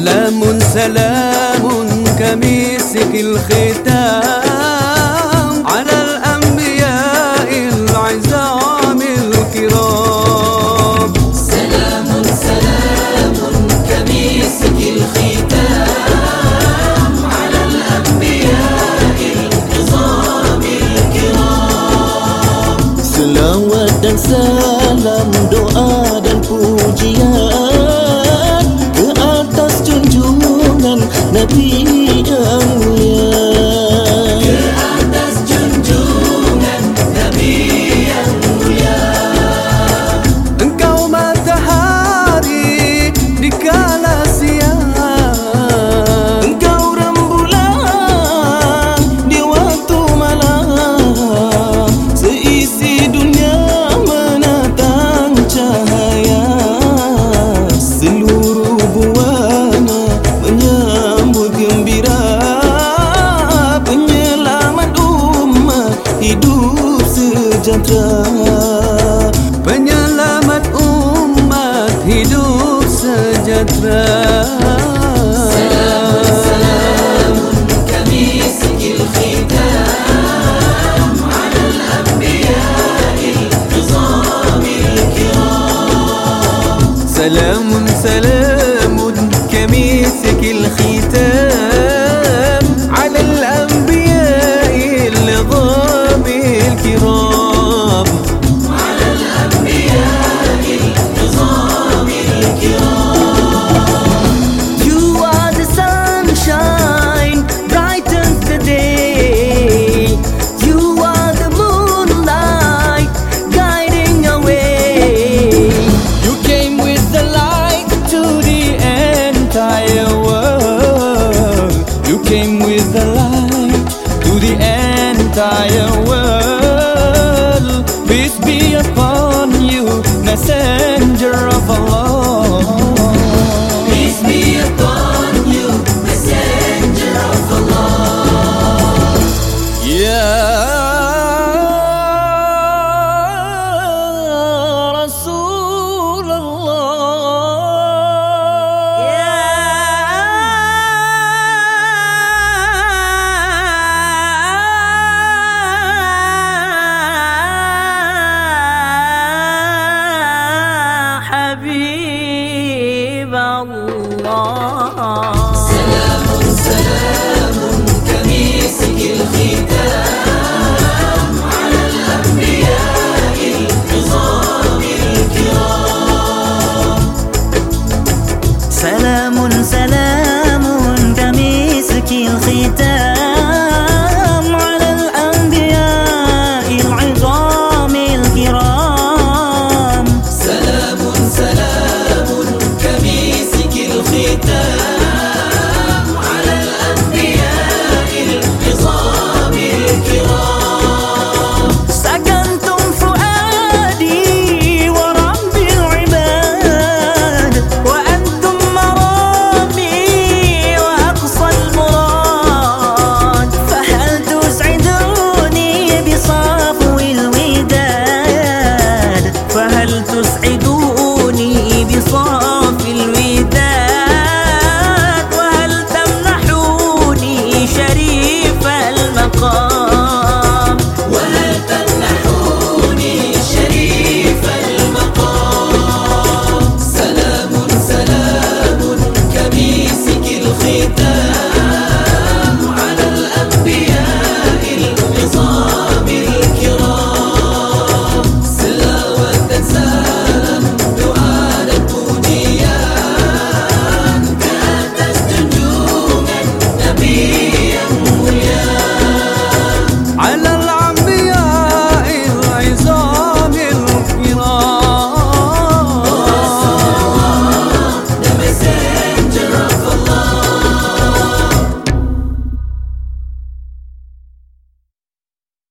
سلام سلام كميسك الختام على الأنبياء العزام الكرام. سلام سلام كميسك الختام على الأنبياء العظام الكرام. سلام سلام سلام سلام. world, peace be upon you, messenger of all. حبيب الله.